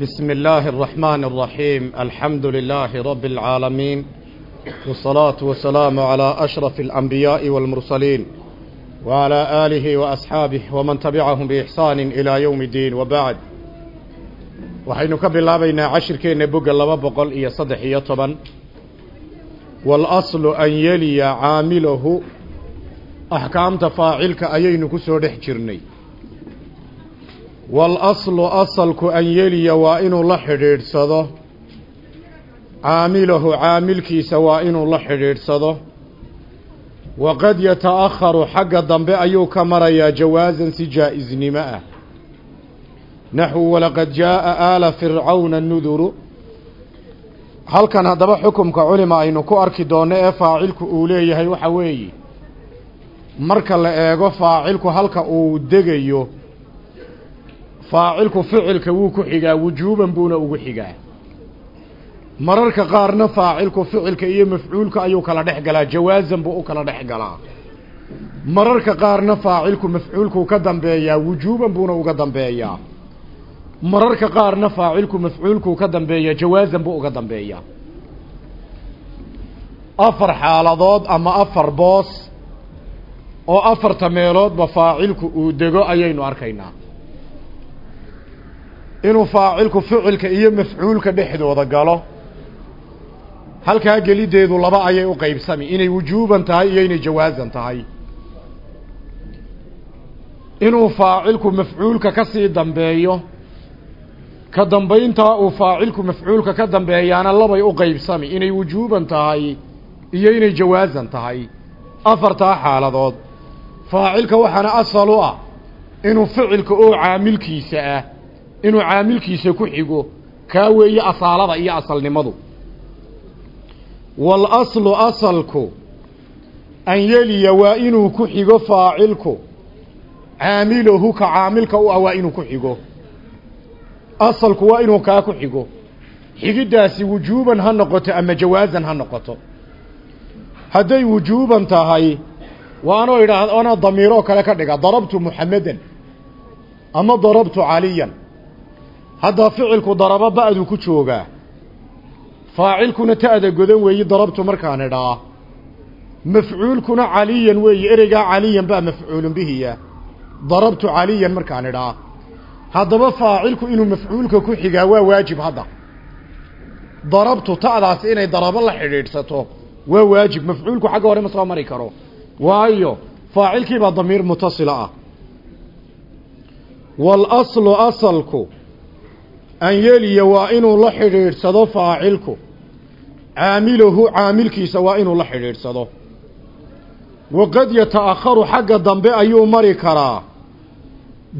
بسم الله الرحمن الرحيم الحمد لله رب العالمين والصلاة والسلام على أشرف الأنبياء والمرسلين وعلى آله وأصحابه ومن تبعهم بإحسان إلى يوم الدين وبعد waxaynu ka bilaabaynaa cashirkeenna bogga laba boqol iyo saddex iyo toban waalaslu an yeliya caamilahu axkaamta faacilka ayaynu ku soo dhex jirnay waalaslu asalku an yeliya waa inuu la xidhiidhsado. Caamilahu caamilkiisa waa inuu la xidhiidhsado. Waqad yata'akharu xagga dambe ayuu ka marayaa jawaasan si jaa-isnimo ah. Naxwu walaqad jaa'a aala fircawna nuduru halkan haddaba xukumka culima aynu ku arki doonno ee faacilku uu leeyahay waxa weeye. Marka la eego faacilku halka uu degayo faacilku ficilka wuu ku xigaa wujuuban buuna ugu xigaa. Mararka qaarna faacilku ficilka iyo mafcuulka ayuu kala dhex galaa jawaasan buu u kala dhex galaa. Mararka qaarna faacilku mafcuulkuu ka dambeeyaa wujuuban buuna uga dambeeyaa. Mararka qaarna faacilku mafcuulkuu ka dambeeya jawaasan buu uga dambeeyaa. Afar xaaladood ama afar boos oo afarta meeloodba faacilku uu dego ayaynu arkaynaa inuu faacilku ficilka iyo mafcuulka dhexdooda galo halkaa geliddeedu laba ayay u qeybsami inay wujuuban tahay iyo inay jawaasan tahay. Inuu faacilku mafcuulka ka sii dambeeyo ka dambayntaa uu faacilku mafcuulka ka dambeeyaana labay u qeybsami inay wujuuban tahay iyo inay jawaasan tahay. Afartaa xaaladood. Faacilka waxaana asal u ah inuu ficilka oo caamilkiisa ah inuu caamilkiisa ku xigo kaa weeye asaalada iyo asalnimadu. Wal aslu asalku an yeliya waa inuu ku xigo faacilku. Caamilahu ka caamilka u ah waa inuu ku xigo. Asalku waa inuu kaa ku xigo. Xigiddaasi wujuuban ha noqoto ama jawaasan ha noqoto. Hadday wujuuban tahay waa anoo idhaahd anoo damiiroo kale ka dhiga darabtu muxamedan ama darabtu caliyan haddaa ficilku darabo ba'du ku joogaa faacilkuna ta'da godan weeyi darabtu markaan idhaa. Mafcuulkuna caliyan weeye ereygaa caliyan baa mafcuulun bihiya darabtu caliyan markaan idhaa. Haddaba faacilku inuu mafcuulka ku xigaa waa waajib hadda. Darabtu ta'daasi inay darabo la xidhiidhsato waa waajib. Mafcuulku xagga hore ma soo mari karo. Waayo faacilkiibaa damiir mutasila ah. Waalaslu asalku an yeliya waa inuu la xidhiidhsado faacilku. Caamilahu caamilkiisa waa inuu la xidhiidhsado. Waqad yata'akharu xagga dambe ayuu mari karaa.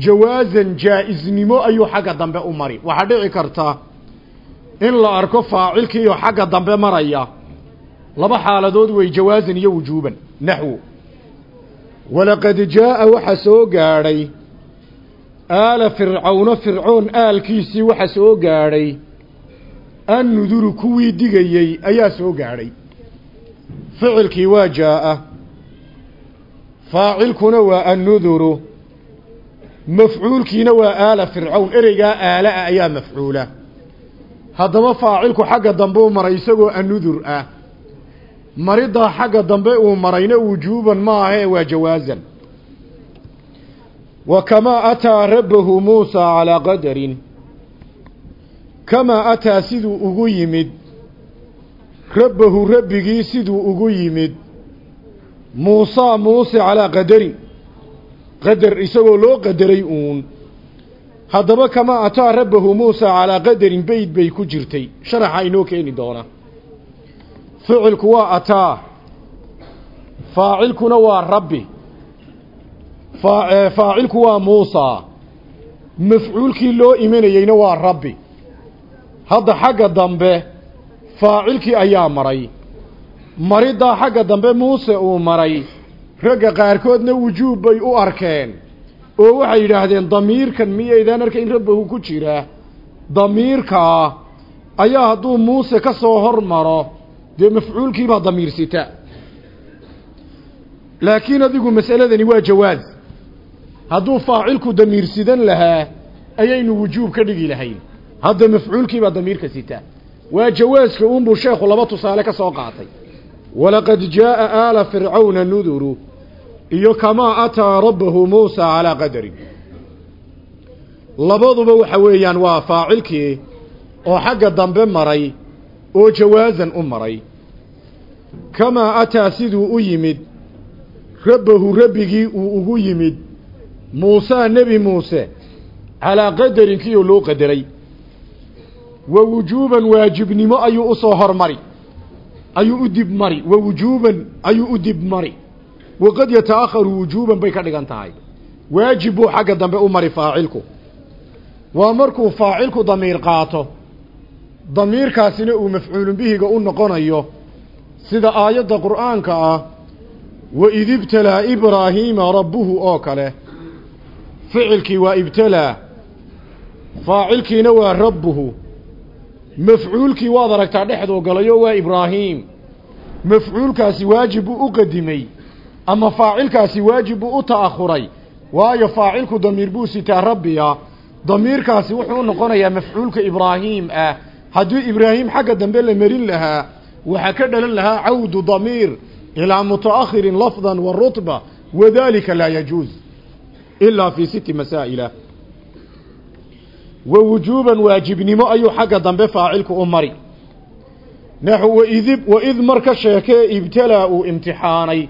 Jawaasan jaa-isnimo ayuu xagga dambe u mari. Waxaa dhici karta in la arko faacilkiioo xagga dambe maraya. Laba xaaladood wey jawaasan iyo wujuuban. Naxwo walaqad jaa'a waxaa soo gaadhay aala fircawno fircoon aalkiisii waxa soo gaadhay. Annuduru kuwii digayey ayaa soo gaadhay. Ficilkii waa jaa'a. Faacilkuna waa annuduru mafcuulkiina waa aala fircawn ereygaa aala-a ayaa mafcuula. Haddaba faacilku xagga dambe u maray isagoo annudur ah. Mariddaa xagga dambe uu marayna wujuuban maahae waa jawaasan kamaa ataa rabbahu muusaa calaa qadarin kamaa ataa siduu ugu yimid rabbahu rabbigii siduu ugu yimid muusaa muuse calaa qadarin qadar isagoo loo qadaray uun haddaba kamaa ataa rabbahu muusaa calaa qadarin beyd bay ku jirtay sharaxa inoo keeni doona ficilku waa ataa faacilkuna waa rabbi faacilku waa muusaa mafcuulkii loo imanayeyna waa rabbi. Hadda xagga dambe faacilkii ayaa maray. Mariddaa xagga dambe muuse uu maray. Ragga qaarkoodna wujuub bay u arkeen. Oo waxay yidhaahdeen damiirkan miyaydaan arkayn? Rabbahu ku jira. Damiirkaa ayaa hadduu muuse ka soo hor maro dee mafcuulkiibaa damiir sita laakiin adigu mas'aladani waa jawaaz hadduu faacilku damiir sidan lahaa ayaynu wujuub ka dhigi lahayn. Hadda mafcuulkiibaa damiirka sitaa waa jawaaska uunbuu sheekhu laba tusaale ka soo qaatay. Walaqad jaaa aala fircawna nuduru iyo kamaa ataa rabbahu muusa calaa qadarin. Labaduba waxa weeyaan waa faacilkii oo xagga dambe maray oo jawaasan u maray. Kamaa ataa siduu u yimid rabbahu rabbigii uu ugu yimid muusaa nebi muuse calaa qadarin kiioo loo qadaray. Wa wujuuban waajibnimo ayuu u soo hormari. Ayuu u dib mari. Wa wujuuban ayuu u dib mari. Waqad yataakharu wujuuban bay ka dhigan tahay. Waajib buu xagga dambe u mari faacilku. Waa markuu faacilku damiir qaato damiirkaasina uu mafcuulun bihiga u noqonayo sida aayadda qur'aanka ah waid ibtalaa ibraahiima rabbuhu oo kale ficilkii waa ibtalaa faacilkiina waa rabbuhu mafcuulkii waad aragtaa dhexduu galayo waa ibraahiim mafcuulkaasi waajib buu u qadimay ama faacilkaasi waajib buu u ta'akhuray waayo faacilku damiir buu sitaa rabbiya damiirkaasi wuxuu noqonayaa mafcuulka ibraahiim ah. Haddii ibraahim xagga dambe la marin lahaa waxaa ka dhalan lahaa cawdu damiir ilaa mutaakhirin lafdan wa rutba laa yajuuz ilaa fii siti masaa'ila wa wujuuban waajibnimo ayuu xagga dambe faacilku u mari naxu waidib waid marka sheekee ibtalaa uu imtixaanay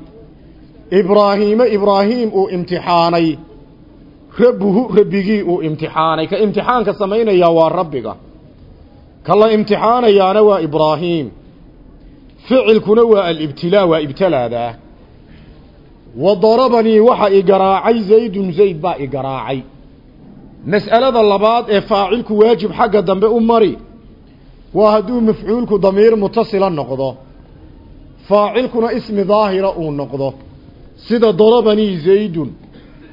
ibraahiime ibraahiim uu imtixaanay rabbuhu rabbigii uu imtixaanay ka imtixaanka samaynayaa waa rabbiga ka la imtixaanayaana waa ibraahiim ficilkuna waa alibtilaa waa ibtalaadaa wa darabanii waxa i garaacay zaydun zayd baa i garaacay. Mas'alada labaad ee faacilku waajib xagga dambe u mari waa hadduu mafcuulku damiir mutasila noqdo. Faacilkuna ismi daahira uu noqdo. Sida darabanii zaydun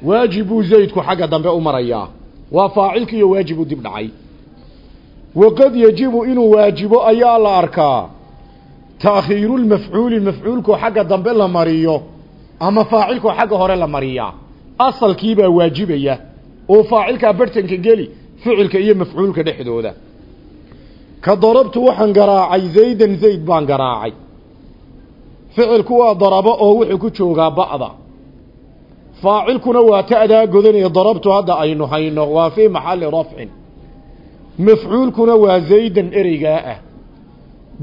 waajibuu zaydku xagga dambe u marayaa. Waa faacilkiiyo waajibu dib dhacay. Waqad yajibu inuu waajibo ayaa la arkaa. Taakhiirulmafcuuli mafcuulkoo xagga dambe la mariyo ama faacilkoo xagga hore la mariyaa. Asalkiibaa waajibaya. Oo faacilkaa bartanka geli ficilka iyo mafcuulka dhexdooda. Ka darabtu waxaan garaacay zaydan zayd baan garaacay. Ficilku waa darabo oo wuxuu ku joogaa ba'da. Faacilkuna waa ta'daa godanaya darabtu hadda aynu hayno waa fii maxalli rafcin. Mafcuulkuna waa zaydan ereygaa ah.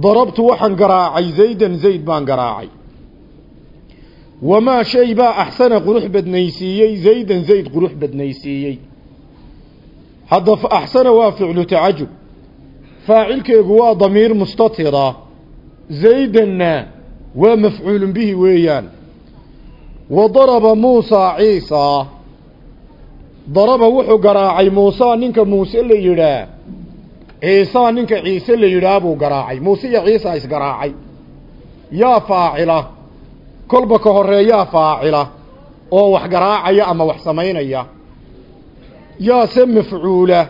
Darabtu waxaan garaacay zaydan zayd baan garaacay wamaa shay baa axsana qurux badnaysiiyey zaydan zayd qurux badnaysiiyey hadda axsana waa ficlu tacajub faacilkeegu waa damiir mustatira zaydanna waa mafcuulun bihi weeyaan wa daraba muusaa ciisaa daraba wuxuu garaacay muusaa ninka muuse la yidhaah ciisaa ninka ciise la yidhaah buu garaacay muuse iyo ciisa isgaraacay yaa faacila kolba ka horeeyaa faacila oo wax garaacaya ama wax samaynaya. Yaase mafcuula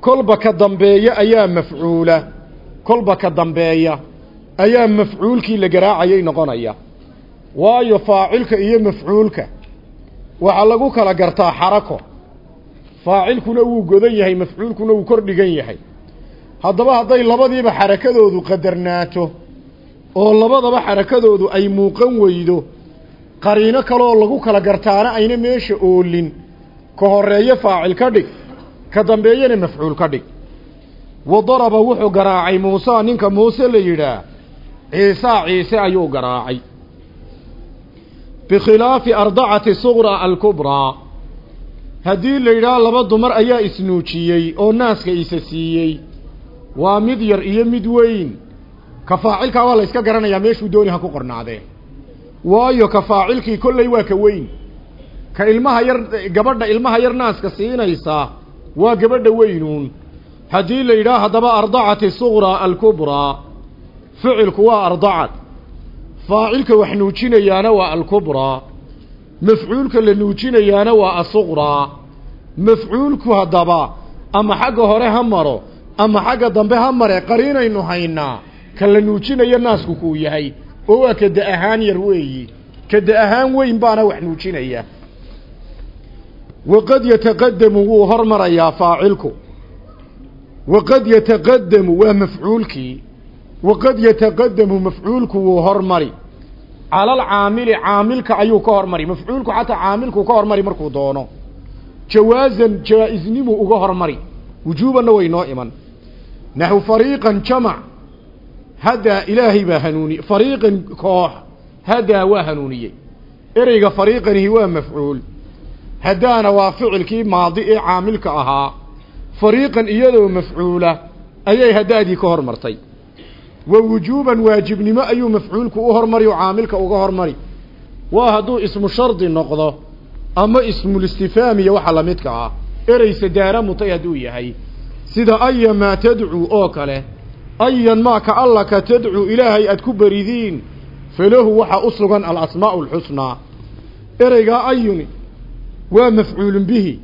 kolba ka dambeeya ayaa mafcuula kolba ka dambeeya ayaa mafcuulkii la garaacayay noqonaya. Waayo faacilka iyo mafcuulka waxaa lagu kala gartaa xarako. Faacilkuna wuu godan yahay mafcuulkuna wuu kor dhigan yahay. Haddaba hadday labadiiba xarakadoodu qadarnaato oo labadaba xarakadoodu ay muuqan weydo qariino kaleoo lagu kala gartaana ayna meesha oolin. Ka horeeyo faacil ka dhig ka dambeeyana mafcuul ka dhig. Wa daraba wuxuu garaacay muusaa ninka muuse la yidhaah ciisaa ciise ayuu garaacay. Bikhilaafi ardacati suqra alkubraa haddii la yidhaah laba dumar ayaa isnuujiyey oo naaska isa siiyey. Waa mid yar iyo mid weyn ka faacilkaa waa la yska garanayaa meeshuu dooni ha ku qornaadee. Waayo ka faacilkii kolley waa ka weyn. Ka ilmaha yar gabadha ilmaha yar naaska siinaysa waa gabadha weynuun. Haddii la yidhaah haddaba ardacati suqra alkubraa ficilku waa ardacad faacilka wax nuujinayaana waa alkubraa mafcuulka la nuujinayaana waa asuqraa mafcuulku haddaba ama xagga hore ha maro ama xagga dambe ha mare qariinaynu haynaa ka la nuujinayo naasku kuu yahay oo waa ka da ahaan yar weeyi. Ka da ahaan weyn baana wax nuujinaya. Waqad yataqadamu wuu hormarayaa faacilku. Waqad yataqadamu waa mafcuulkii. Waqad yataqadamu mafcuulku wuu hormari. Cala alcaamili caamilka ayuu ka hormari. Mafcuulku xataa caamilku ka hormari markuu doono. Jawaazan jaa-isnimu uga hormari. Wujuubanna way noo iman. Naxu fariiqan jamac haddaa ilaahay baa hanuuniye fariiqan koox hadaa waa hanuuniyey. Ereyga fariiqanihi waa mafcuul. Haddaana waa ficilkii maadi ee caamilka ahaa. Fariiqan iyadoo mafcuula ayay haddaadii ka hormartay. Wa wujuuban waajibnimo ayuu mafcuulku u hormari oo caamilka uga hormari. Waa hadduu ismu shardi noqdo ama ismulistifaamiya waxa lamidka ah. Erey sadaara mutay hadduu yahay. Sida aya maa tadcuu oo kale ayan maa ka allaka tadcuu ilaahay aad ku beridiin. Falahu waxaa u sugan alasmaa'u alxusnaa ereygaa ayuni waa mafcuulun bihi.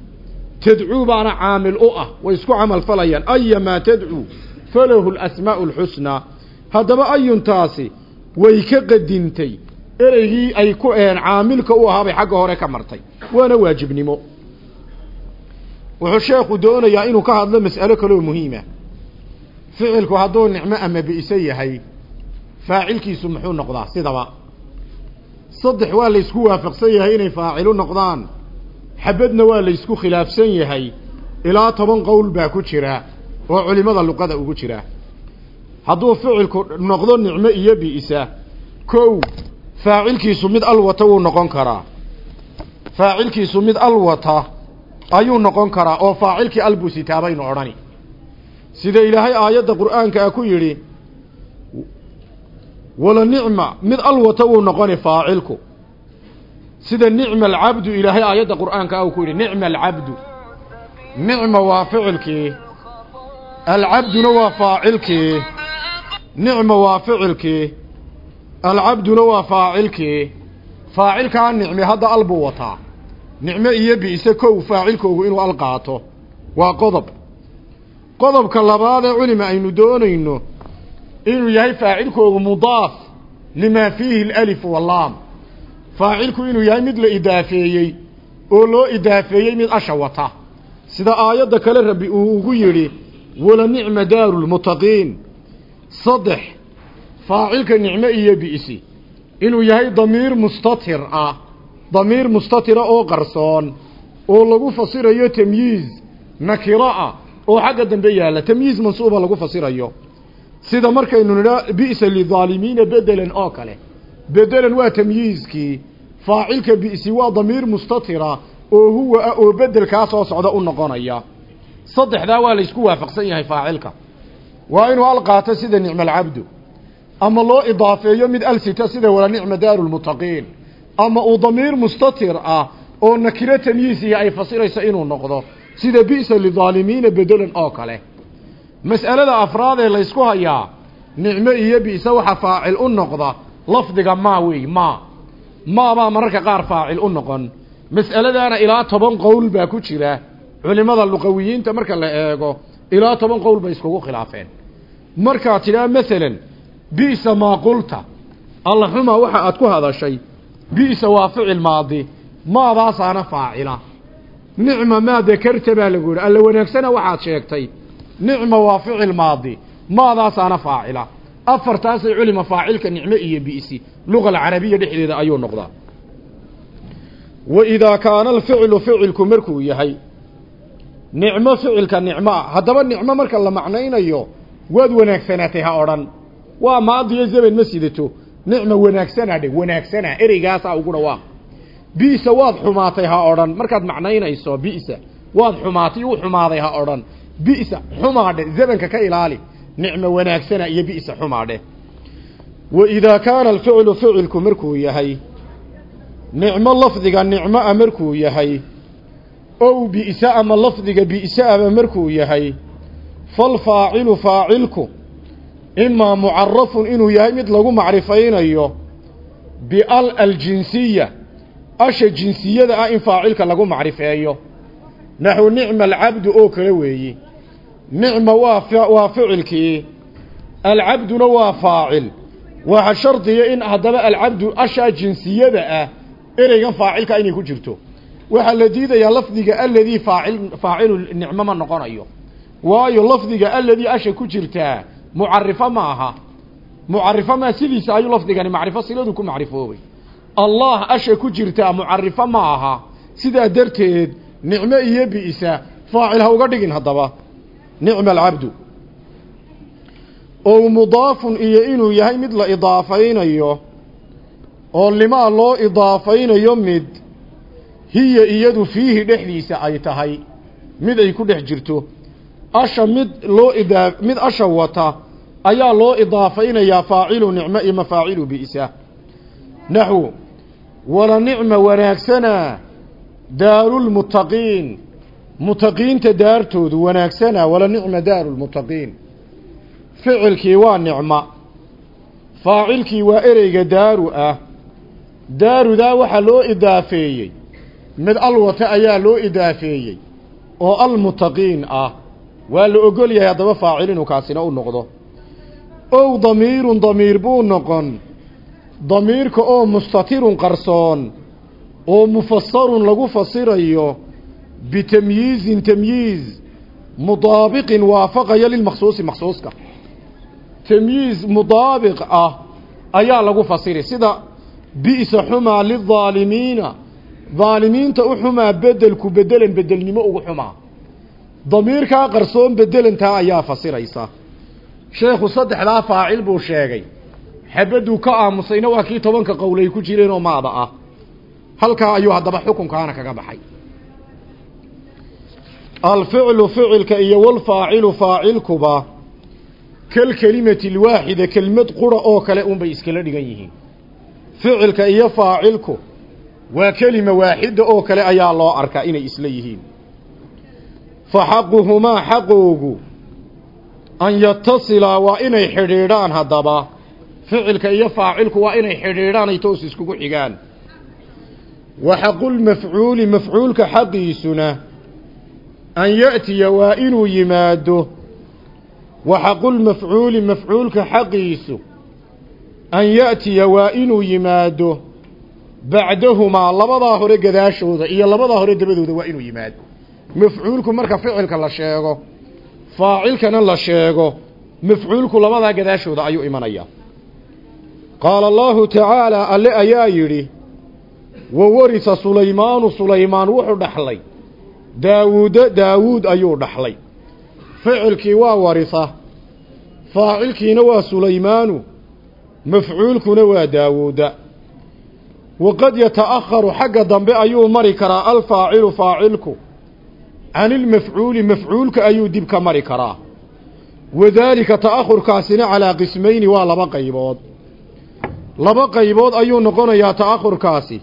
Tadcuu baana caamil u ah way isku camal falayaan. Aya maa tadcuu falahu alasmaa'u alxusnaa haddaba ayuntaasi way ka qadintay. Ereygii ay ku een caamilka u ahaabay xagga hore ka martay. Waana waajibnimo. Wuxuu sheekhu doonayaa inuu ka hadlo mas'alo kaloo muhiima ficilku hadduu nicmo ama bi'se yahay faacilkiisu muxuu noqdaa sidaba. Saddex waa laysku waafaqsan yahay inay faacilu noqdaan xabadna waa laysku khilaafsan yahay ilaa toban qowl baa ku jira oo culimada luqada ugu jira. Hadduu ficilku noqdo nicmo iyo bi'sa kow faacilkiisu mid alwata wuu noqon karaa. Faacilkiisu mid alwata ayuu noqon karaa oo faacilkii baynu odhani sida ilaahay aayadda qur'aanka a ku yidhi wala nicma mid alwata wuu noqoni faacilku. Sida nicma alcabdu ilaahay aayadda qur'aanka ah uu ku yidhi nicma alcabdu nicma waa ficilkii. Alcabduna waa faacilkii. Nicma waa ficilkii. Alcabduna waa faacilkii. Faacilkaa nicmi hadda al buu wataa. Nicmo iyo bi'se kow faacilkoogu inuu al qaato. Waa qodob qodobka labaad ee culima aynu doonayno inuu yahay faacilkoogu mudaaf limaa fiihi alif wallaam faacilku inuu yahay mid la idaafeeyey oo loo idaafeeyey mid asha wata. Sida aayadda kale rabbi uu ugu yidhi wala nicma daaru lmuttaqiin saddex faacilka nicmo iyo bi'si. Inuu yahay damiir mustatir ah damiir mustatira oo qarsoon oo lagu fasirayo tamyiiz nakiro ah oo xagga dambe yaalla tamyiiz mansuuba lagu fasirayo. Sida markaynu nidhaa bi'sa lidaalimiina bedelan oo kale. Bedelan waa tamyiizkii faacilka bi'si waa damiir mustatira oo huwa ah oo bedelkaa soo socda u noqonaya. Saddexdaa waa laysku waafaqsan yahay faacilka. Waa inuu al qaato sida nicma alcabdu ama loo idaafeeyo mid alsita sida wala nicma daaru lmuttaqiin ama uu damiir mustatir ah oo nakiro tamyiisihi ay fasirayso inuu noqdo sida bi'sa lidaalimiina bedelan oo kale. Mas'alada afraad ee laysku hayaa nicmo iyo bi'se waxa faacil u noqda lafdiga maa wey maa maabaa mararka qaar faacil u noqon. Mas'aladaana ilaa toban qowl baa ku jira. Culimada luqawiyiinta marka la eego ilaa toban qowl bay iskugu khilaafeen. Markaad tidhaa masalan bi'sa maa qulta. Alla xumaa waxa aad ku hadashay bi'sa waa ficil maadi maadaasaana faacila nicma maa dakarta baa lagu yidhi. Alla wanaagsana waxaad sheegtay nicma waa ficil maadi maadaasaana faacila. Afartaasay culima faacilka nicmo iyo bi'si luga alcarabiya dhexdeeda ayuu noqdaa. Wa idaa kaana alficlu ficilku markuu yahay nicmo ficilka nicmoa haddaba nicmo marka la macnaynayo waad wanaagsanaatay ha odhan. Waa maadiyo zaman ma sidato nicma wanaagsanaa dhe wanaagsanaa ereygaasaa uguna waa bi'sa waad xumaatay ha odhan. Markaad macnaynayso bi'sa waad xumaatay u xumaaday ha odhan. Bi'sa xumaadhe zamanka ka ilaali. Nicmo wanaagsana iyo bi'sa xumaadhe. Wa idaa kaana alficlu ficilku markuu yahay nicmo lafdiga nicmoa markuu yahay ow bi'sa ama lafdiga bi'saaba markuu yahay falfaacilu faacilku imaa mucarafun inuu yahay mid lagu macrifaynayo bial aljinsiya asha jinsiyada ah in faacilka lagu macrifeeyo. Naxwu nicma alcabdu oo kale weeyi. Nicma waa waa ficilkii. Alcabduna waa faacil. Waxa shardiya in haddaba alcabdu ashaa jinsiyada ah ereygan faacilka inay ku jirto. Waxaa la diidayaa lafdiga aladii faacil faacilu nicmo ma noqonayo. Waayo lafdiga alladii asha ku jirtaa mucarifo ma aha. Mucarifo maa sidiisa ayuu lafdigani macrifo siladu ku macrifoobay allah asha ku jirtaa mucarifo ma aha. Sidaa darteed nicmo iyo bi'sa faacil ha uga dhigin haddaba. Nicma alcabdu oo mudaafun iyo inuu yahay mid la idaafaynayo oo limaa loo idaafaynayo mid hiya iyadu fiihi dhexdiisa ay tahay. Mid ay ku dhex jirto. Asha mid loo idaa mid asha wata ayaa loo idaafaynayaa faacilu nicmo iyo mafaacilu bi'sa naxwu wala nicma wanaagsanaa daarulmuttaqiin mutaqiinta daartoodu wanaagsanaa wala nicma daarulmuttaqiin ficilkii waa nicmo faacilkii waa ereyga daaru ah. Daarudaa waxaa loo idaafeeyey. Mid alwata ayaa loo idaafeeyey oo almuttaqiin ah. Waa la ogol yahay haddaba faacil inuu kaasina u noqdo. Ow damiirun damiir buu noqon damiirka oo mustatirun qarsoon oo mufasarun lagu fasirayo bitamyiizin tamyiiz mudaabiqin waafaqaya lilmaksuusi maksuuska tamyiiz mudaabiq ah ayaa lagu fasiri sida bi'sa xumaa lidaalimiina daalimiinta u xumaa bedelku bedelan bedelnimo ugu xumaa. Damiirkaa qarsoon bedelantaa ayaa fasiraysa sheekhu saddexdaa faacil buu sheegay xabaduu ka aamusayna waa kii tobanka qowlay ku jireenoo maada ah. Halkaa ayuu haddaba xukunkaana kaga baxay. Alficlu ficilka iyo walfaacilu faacilkuba kalkelimati alwaaxida kelmad qura oo kale unbay iskala dhigan yihiin. Ficilka iyo faacilku waa kelima waaxida oo kale ayaa loo arkaa inay isla yihiin. Fa xaquhumaa xaqoogu an yatasilaa waa inay xidhiidhaan haddaba ficilka iyo faacilku waa inay xidhiidhaan ay toos iskugu xigaan. Wa xaqulmafcuuli mafcuulka xaqiisuna an ya'tiya waa inuu yimaado. Wa xaqulmafcuuli mafcuulka xaqiisu an ya'tiya waa inuu yimaado. Bacdahumaa labadaa hore gadaashooda iyo labadaa hore dabadooda waa inuu yimaado. Mafcuulku marka ficilka la sheego faacilkana la sheego mafcuulku labadaa gadaashooda ayuu imanayaa qaala allahu tacaala alle ayaa yidhi wa warisa sulaymaanu sulaymaan wuxuu dhaxlay daawuuda daawuud ayuu dhaxlay ficilkii waa warisa faacilkiina waa sulaymaanu mafcuulkuna waa daawuuda waqad yata'akharu xagga dambe ayuu mari karaa alfaacilu faacilku can ilmafcuuli mafcuulka ayuu dib ka mari karaa wadaalika ta'ahurkaasina calaa qismayni waa laba qaybood laba qaybood ayuu noqonayaa ta'ahurkaasi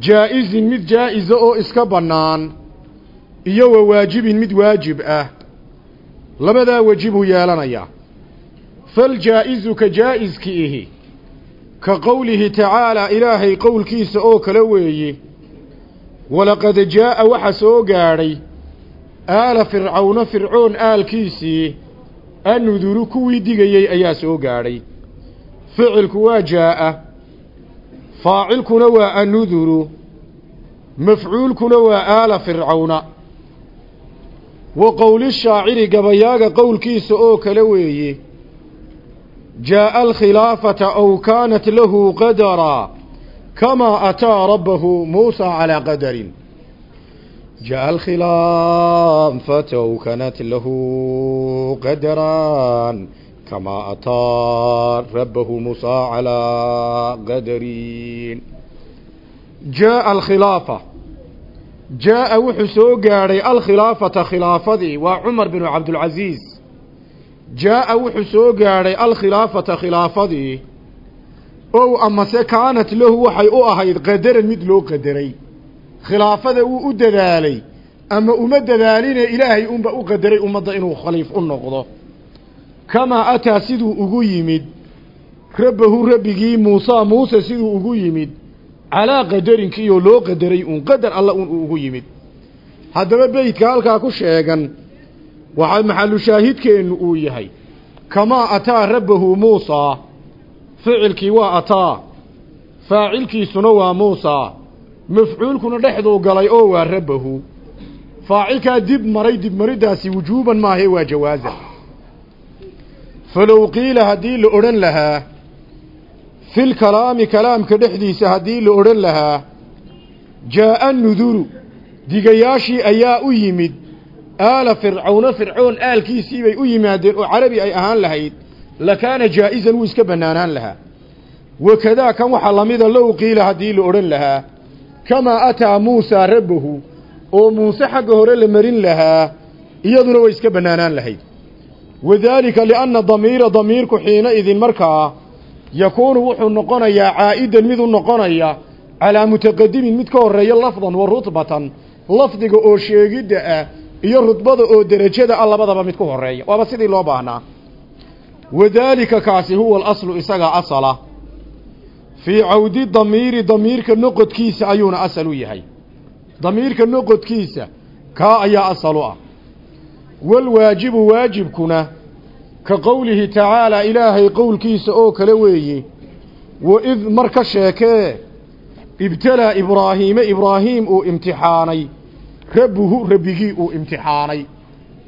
jaa-izin mid jaa-isa oo iska bannaan iyo wa waajibin mid waajib ah. Labadaa weji buu yeelanayaa faljaa-izu ka jaa-iski ihi ka qowlihi tacaalaa ilaahay qowlkiisa oo kale weeye walaqad jaa'a waxa soo gaadhay aala fircawna fircoon aalkiisii annuduru kuwii digayey ayaa soo gaadhay ficilku waa jaa'a faacilkuna waa annuduru mafcuulkuna waa aala fircawna. Wa qowli shaaciri gabayaaga qowlkiisa oo kale weeye jaa'a alkhilaafata aw kaanat lahu qadaraa kamaa ataa rabbahu muusaa calaa qadarin. Jaa'a alkhilaafata aw kaanat lahu qadaraan calaa qadarin jaa'a alkhilaafa jaa'a wuxuu soo gaadhay alkhilaafata khilaafadii waa cumar binu cabdulcasiis jaa'a wuxuu soo gaadhay alkhilaafata khilaafadii ow amase kaanat lahu waxay u ahayd qadaran mid loo qadaray khilaafada wuu u dadaalay ama uma dadaaline ilaahay unba u qadaray ummadda inuu khaliif u noqdo kamaa ataa siduu ugu yimid rabbahu rabbigii muusaa muuse siduu ugu yimid calaa qadarinkiioo loo qadaray uun qadar alla un uu ugu yimid. Haddaba beydka halkaa ku sheegan waxaa maxalu shaahidkeennu uu yahay kamaa ataa rabbahu muusaa ficilkii waa ataa faacilkiisuna waa muusaa mafcuulkuna dhexduu galay oo waa rabbahu. Faacilkaa dib maray dib mariddaasi wujuuban maahae waa jawaaza falow qiila haddii la odhan lahaa fil kalaami kalaamka dhexdiisa haddii la odhan lahaa jaa'a nuduru digayaashii ayaa u yimid aala fircawna fircoon aalkiisii bay u yimaadeen oo carabi ay ahaan lahayd lakaana jaa'isan wuu iska bannaanaan lahaa wakadaa kan waxaa lamida low qiila haddii la odhan lahaa kamaa ataa muusaa rabbahu oo muuse xagga hore la marin lahaa iyaduna way iska bannaanaan lahayd wadaalika lianna damiira damiirku xiina idin markaa yakuunu wuxuu noqonayaa caa'idan mid u noqonaya calaa mutaqadimin mid ka horreeya lafdan wa rutbatan lafdiga oo sheegidda ah iyo rudbada oo derajada ah labadaba mid ku horreeya. Waaba sidii loo baahnaa. Wadaalika kaasi huwa alaslu isagaa asala. Fii cawdi damiiri damiirka noqodkiisa ayuuna asal u yahay. Damiirka noqodkiisa kaa ayaa asal u ah walwaajibu waajibkuna ka qowlihi tacaalaa ilaahay qowlkiisa oo kale weeye waid mar ka sheekee ibtalaa ibraahiime ibraahiim uu imtixaanay rabbuhu rabbigii uu imtixaanay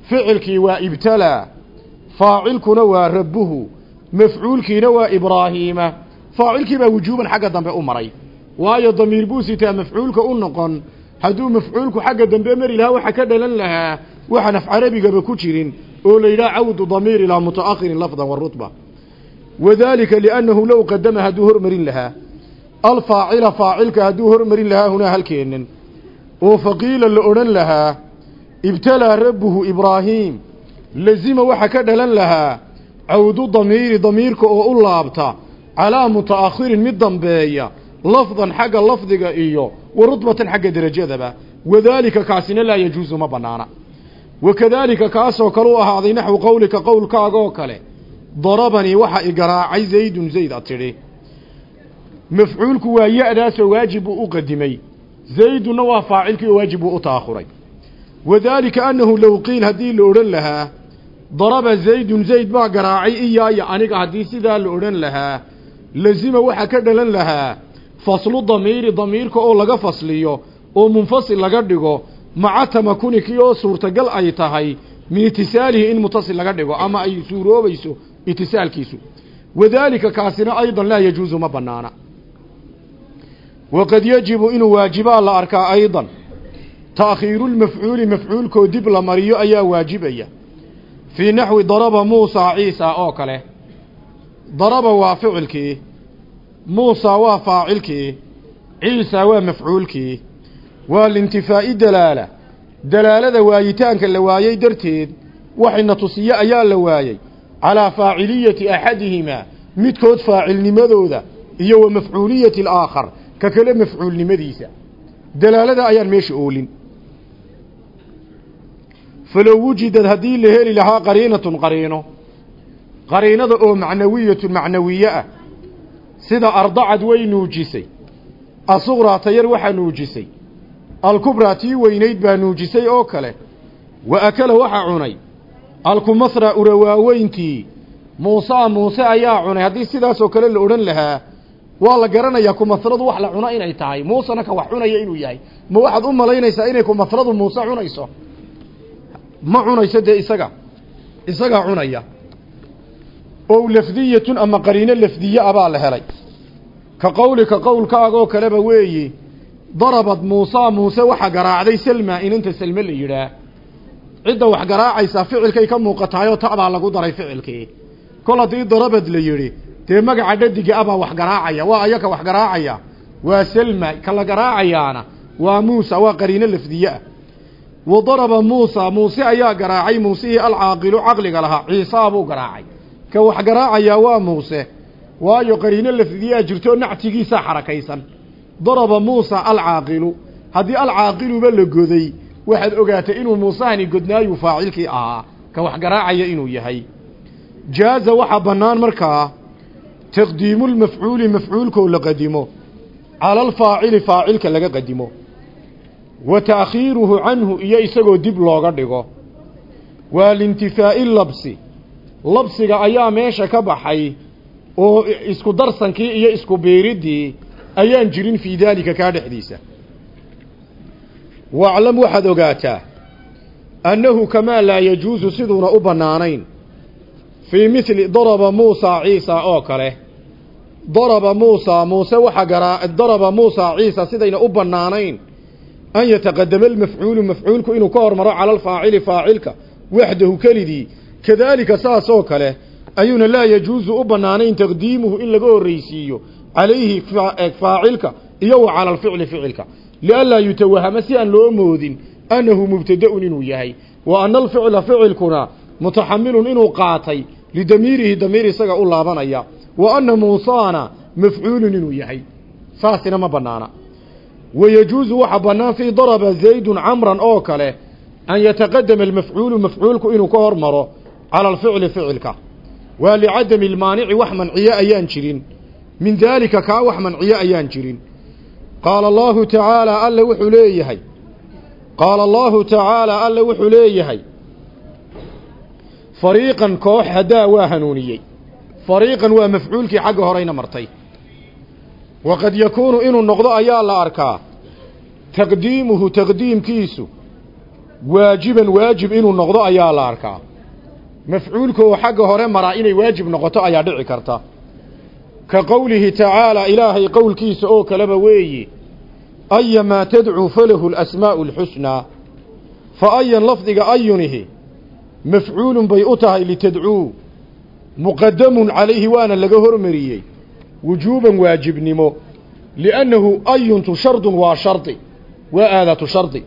ficilkii waa ibtalaa faacilkuna waa rabbuhu mafcuulkiina waa ibraahiima faacilkii baa wujuuban xagga dambe u maray waayo damiir buu sitaa mafcuulka u noqon hadduu mafcuulku xagga dambe mari lahaa waxa ka dhalan lahaa waxaan af carabigaba ku jirin oo la yidhaha cawdu damiir ilaa muta'akhirin lafdan wa rutba. Wadaalika liannahu low qadama hadduu hormarin lahaa. Alfaacila faacilka hadduu hormarin lahaa hunaa halkeennan oo faqiila la odhan lahaa ibtalaa rabbuhu ibraahiim lazima waxa ka dhalan lahaa cawdu damiiri damiirka oo u laabta calaa muta'akhirin mid dambeeya lafdan xagga lafdiga iyo wa rudbatan xagga derajadaba wadaalika kaasina laa yajuusu ma bannaana wakadaalika kaasoo kale u ahaaday naxwu qowlika qowlkaagaoo kale darabanii waxa i garaacay zaydun zayd a tidhi mafcuulku waa ya-daasoo waajib buu u qadimay zaydunna waa faacilkii oo waajib buu u ta'akhuray wadaalika annahu low qiil haddii la odhan lahaa daraba zaydun zayd baa garaacay iyaaya aniga haddii sidaa la odhan lahaa lazima waxaa ka dhalan lahaa faslu damiiri damiirka oo laga fasliyo oo munfasil laga dhigo maca tamakuni kii oo suurtagal ay tahay min itisaalihi in mutasil laga dhigo ama ay suuroobayso itisaalkiisu. Wadaalika kaasina aydan laa yajuusu ma bannaana. Waqad yajibu inuu waajibaa la arkaa aydan. Ta'khiirulmafcuuli mafcuulkoo dib la mariyo ayaa waajibaya. Fii naxwi daraba muusaa ciisa oo kale. Daraba waa ficilkii. Muusaa waa faacilkii. Ciisa waa mafcuulkii waa liintifaa'i dalaala. Dalaalada waayitaanka la waayey darteed waxayna tusiye ayaa la waayey calaa faaciliyati axadihimaa midkood faacilnimadooda iyo wa mafcuuliyati alaakhar ka kale mafcuulnimadiisa. Dalaalada ayaan meesha oolin. Falow wujidad haddii la heli lahaa qariinatun qariino. Qariinada oo macnawiyatun macnawiye ah. Sida ardacad way nuujisay. Asuqraa tayar waxaa nuujisay alkubraa tii weynayd baa nuujisay oo kale. Wa akala waxaa cunay. Alkumasra urawaaweyntii muusaa muuse ayaa cunay. Haddii sidaasoo kale la odhan lahaa waa la garanayaa kumasradu wax la cuno inay tahay. Muusena ka wax cunaya inuu yahay. Ma waxaad u malaynaysaa inay kumasradu muuse cunayso? Ma cunayso dee isaga? Isagaa cunaya. Ow lafdiyatun ama qariino lafdiye a baa la helay. Ka qowlika qowlkaagoo kaleba weeye darabad muusaa muuse waxa garaacday selma inanta selme la yidhaah cidda wax garaacaysaa ficilkay ka muuqataayoo ta'baa lagu daray ficilkii. Kol haddii darabad la yidhi dee magaca dhadiga abaa wax garaacaya waa ayaka wax garaacaya? Waa selma ka la garaacayaana? Waa muusa waa qariino lafdiye ah wa daraba muusa muuse ayaa garaacay muusihii alcaaqilu caqliga lahaa ciisaa buu garaacay. Ka wax garaacayaa waa muuse. Waayo qariino lafdiyaa jirto nactigiisaa xarakaysan daraba muusa alcaaqilu. Haddii alcaaqiluba la goday waxaad ogaatay inuu muusahani godnaayuu faacilkii ahaa ka wax garaacaya inuu yahay. Jaaza waxaa bannaan markaa taqdiimulmafcuuli mafcuulkoo la qadimo. Cala alfaacili faacilka laga qadimo. Wa ta'khiiruhu canhu iyo isagoo dib looga dhigo. Waa liintifaa'i labsi. Labsiga ayaa meesha ka baxay oo isku darsankii iyo isku biiriddii ayaan jirin fii daalika kaa dhexdiisa. Waclam waxaad ogaataa annahu kamaa laa yajuusu siduuna u bannaanayn fii mithli daraba muusaa ciisa oo kale. Daraba muusaa muuse waxa garaa daraba muusaa ciisa sidayna u bannaanayn an yataqadama almafcuulu mafcuulku inuu ka hormaro cala alfaacili faacilka waxdahu kelidii. Kadaalika saas oo kale ayuuna laa yajuusu u bannaanayn taqdiimuhu in laga horraysiiyo calayhi faacilka iyo wa cala alficli ficilka lianlaa yutawahama si aan loo moodin annahu mubtada'un inuu yahay wa ana alficla ficilkuna mutaxamilun inuu qaatay lidamiirihi damiir isaga u laabanaya wa anna muusaana mafcuulun inuu yahay saasina ma bannaana wayajuusu waxa bannaan fii daraba zaydun camran oo kale an yataqadama almafcuulu mafcuulku inuu ka hormaro cala alficli ficilka waa licadami almaanici wax manciye ayaan jirin min daalika kaa wax manciye ayaan jirin. Qaala allaahu tacaalaa alle wuxuu leeyahay. Qaala allaahu tacaalaa alle wuxuu leeyahay. Fariiqan koox haddaa waa hanuuniyey. Fariiqan waa mafcuulkii xagga horeyna martay. Waqad yakuunu inuu noqdo ayaa la arkaa. Taqdiimuhu taqdiimkiisu waajiban waajib inuu noqdo ayaa la arkaa. Mafcuulka oo xagga hore maraa inay waajib noqoto ayaa dhici karta ka qowlihi tacaalaa ilaahay qowlkiisa oo kaleba weeyi ayamaa tadcuu falahu alasmaa'u alxusnaa fa ayan lafdiga ayunihi mafcuulun bay u tahay litadcuu muqadamun calayhi waana laga hormariyey wujuuban waajibnimo liannahu ayuntu shardun waa shardi waa aadatu shardi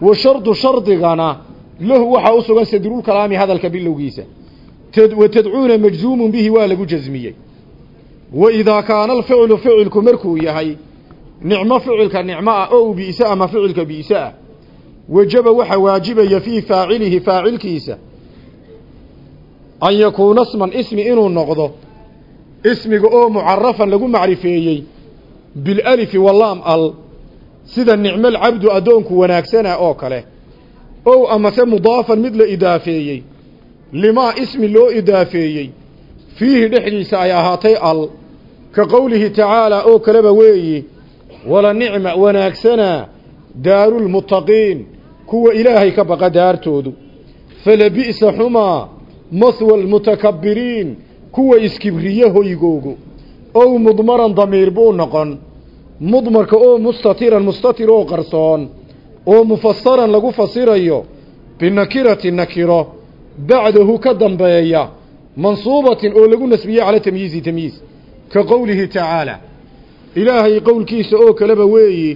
wa shardu shardigana lahu waxaa u sugan sadrulkalaami hadalka bilowgiisa wa tadcuuna bihi waa lagu jasmiyey wa idaa kaana alficlu ficilku markuu yahay nicmo ficilka nicmo ah ow bi'se ama ficilka bi'se ah wajaba waxa waajibaya fii faacilihi faacilkiisa an yakuuna sman ismi inuu noqdo ismiga oo mucarafan lagu macrifeeyey bilalifi walaam al sida nicmo alcabdu addoonku wanaagsana oo kale ow amase mudaafan mid la idaafeeyey limaa ismi loo idaafeeyey fiihi dhexdiisa ay ahaatay al ka qowlihi tacaalaa oo kaleba weeyi wala nicma wanaagsanaa daarulmuttaqiin kuwa ilaahay ka baqa daartoodu. Falabi'sa xumaa mahwa almutakabbiriin kuwa iskibriye hoygoogu. Ow mudmaran damiir buu noqon mudmarka oo mustatiran mustatir oo qarsoon oo mufasaran lagu fasirayo binakirati nakiro bacdahu ka dambeeya mansuubatin oo lagu nasbiye cala tamyiizi tamyiiz ka qowlihi tacaala ilaahay qowlkiisa oo kaleba weeyi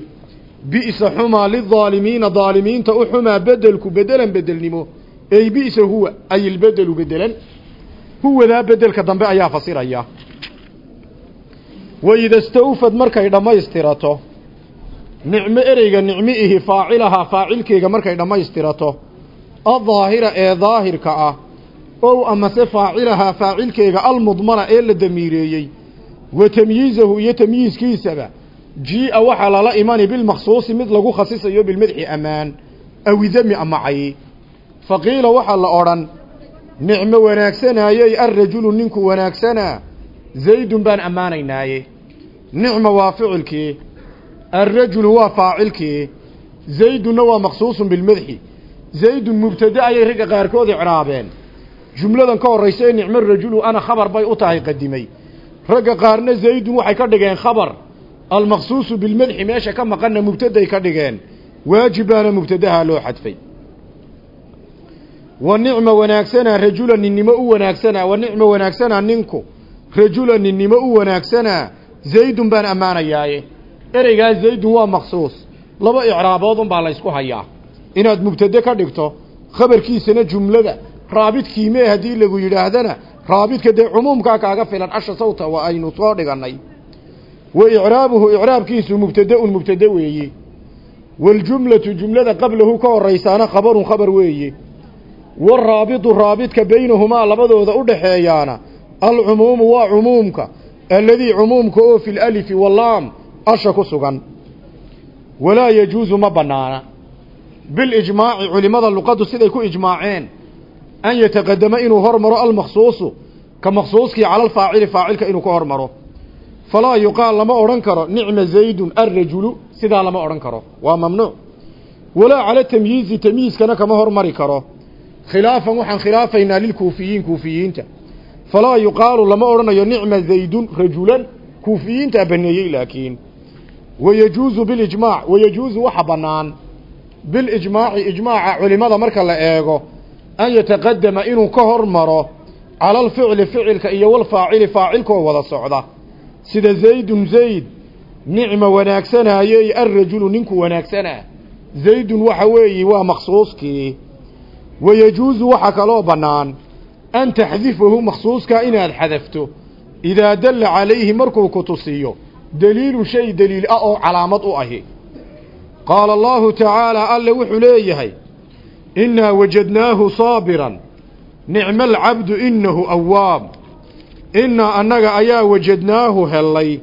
bi'sa xumaa lidaalimiina daalimiinta u xumaa bedelku bedelan bedelnimo ey bi'sa huwa ay ilbedelu bedelan huwadaa bedelka dambe ayaa fasiraya waida stawfad markay dhammaystirato nicmo ereyga nicmiihi faacilahaa faacilkeega markay dhammaystirato addaahira ee daahirka ah ow amase faacilahaa faacilkeega almudmana ee la damiireeyey wa tamyiizahu iyo tamyiiskiisaba. Jii-a waxaa lala imani bilmaksuusi mid lagu khasisayo bilmadxi ammaan awidami amacay faqiila waxaa la odhan nicmo wanaagsanaayey alrajulu ninku wanaagsanaa zaydun baan ammaanaynaaye nicma waa ficilkii alrajulu waa faacilkii zaydunna waa maksuusun bilmadxi zaydun mubtade ayay ragga qaarkood icraabeen. Jumladan ka horraysa ee nicmo rajulu ana khabar bay u tahay qadimay ragga qaarna zaydun waxay ka dhigeen khabar. Almaqsuusu bilmadxi meesha ka maqanna mubtaday ka dhigeen. Waajib baana mubtadaha loo xadfay. Wa nicma wanaagsanaa rajula ninnimo u wanaagsanaa wa nicma wanaagsanaa ninku. Rajula ninnimo u wanaagsanaa zaydun baan ammaanayaaye. Ereygaa zaydun waa maksuus laba icraabood unbaa laysku hayaa. Inaad mubtade ka dhigto khabarkiisana jumlada. Raabidkiimee haddii lagu yidhaahdana raabidka dee cumuumkaa kaaga filan asha sawta waa aynu soo dhigannay. Wa icraabuhu icraabkiisu mubtade-un mubtade weeye. Waljumlatu jumlada qablahu ka horaysaana khabarun khabar weeye. Waaraabitu raabidka baynahumaa labadooda u dhaxeeyaana alcumuumu waa cumuumka alladii cumuumka oo fi lalifi wallaam asha ku sugan. Walaa yajuusu ma bannaana. Bilijmaaci culimmada luqaddu siday ku ijmaaceen an yataqadama inuu hormaro almaksuusu ka maksuuskii cala alfaacili faacilka inuu ka hormaro falaa yuqaal lama odhan karo nicma zaydun alrajulu sidaa lama odhan karo waa mamnuuc walaa cala tamyiizi tamyiiskana kama hormari karo khilaafan waxaan khilaafaynaa lilkuufiyiin kuufiyiinta falaa yuqaalu lama odhanayo nicma zaydun rajulan kuufiyiintaa baneeyey laakiin wayajuuzu bilijmaac wayajuuzu waxa bannaan bilijmaaci ijmaaca culimada marka la eego an yataqadama inuu ka hormaro cala alficli ficilka iyo walfaacili faacilkoo wada socda. Sida zaydun zayd nicma wanaagsanayey alrajulu ninku wanaagsanaa zaydun waxa weeye waa maksuuskii wayajuusu waxaa kaloo bannaan an taxdifahu maksuuskaa inaad xadafto. Idaa dalla calayhi markuu ku tusiyo daliilu shay daliil ah oo calaamad u ahi. Qaala allahu tacaala alle wuxuu leeyahay innaa wajadnaahu saabiran nicma alcabdu innahu awaab innaa annaga ayaa wajadnaahu hellay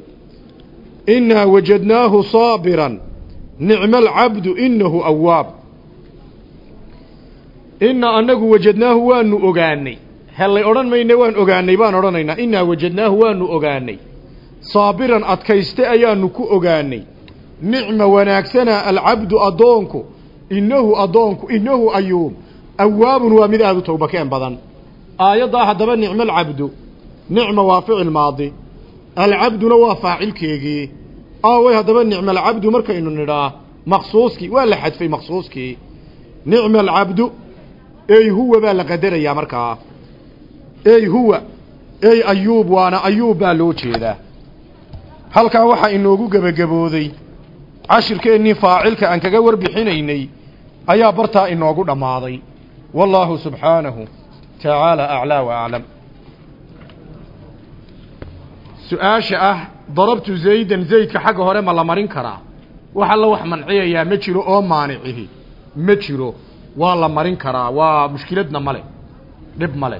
innaa wajadnaahu saabiran nicma alcabdu innahu awaab innaa annagu wajadnaahu waanu ogaanay hellay odhan mayne waan ogaanay baan odhanaynaa innaa wajadnaahu waanu ogaanay saabiran adkayste ayaanu ku ogaanay nicma wanaagsana alcabdu addoonku innahu addoonku innahu ayuub awaabun waa mid aada u towbakeen badan. Aayaddaa haddaba nicmo alcabdu nicma waa ficil maadi. Alcabduna waa faacilkeegii. Aaway haddaba nicma alcabdu markaynu nidhaa maqsuuskii. Waa la xadfay maqsuuskii. Nicma alcabdu ey huwa baa la qadarayaa markaa. Ey huwa ey ayuub waana ayuub baa loo jeedaa. Halkaa waxaa inoogu gebagabooday. Cashirkeennii faacilka aan kaga warbixinaynay ayaa bartaa inoogu dhammaaday. Wallaahu subxaanahu tacaala aclaa wa aclam su'aasha ah darabtu zaydan zaydka xagga hore ma la marin karaa? Wax alla wax manciyayaa ma jiro oo maanicihi? Ma jiro. Waa la marin karaa? Waa mushkiladna male dhib male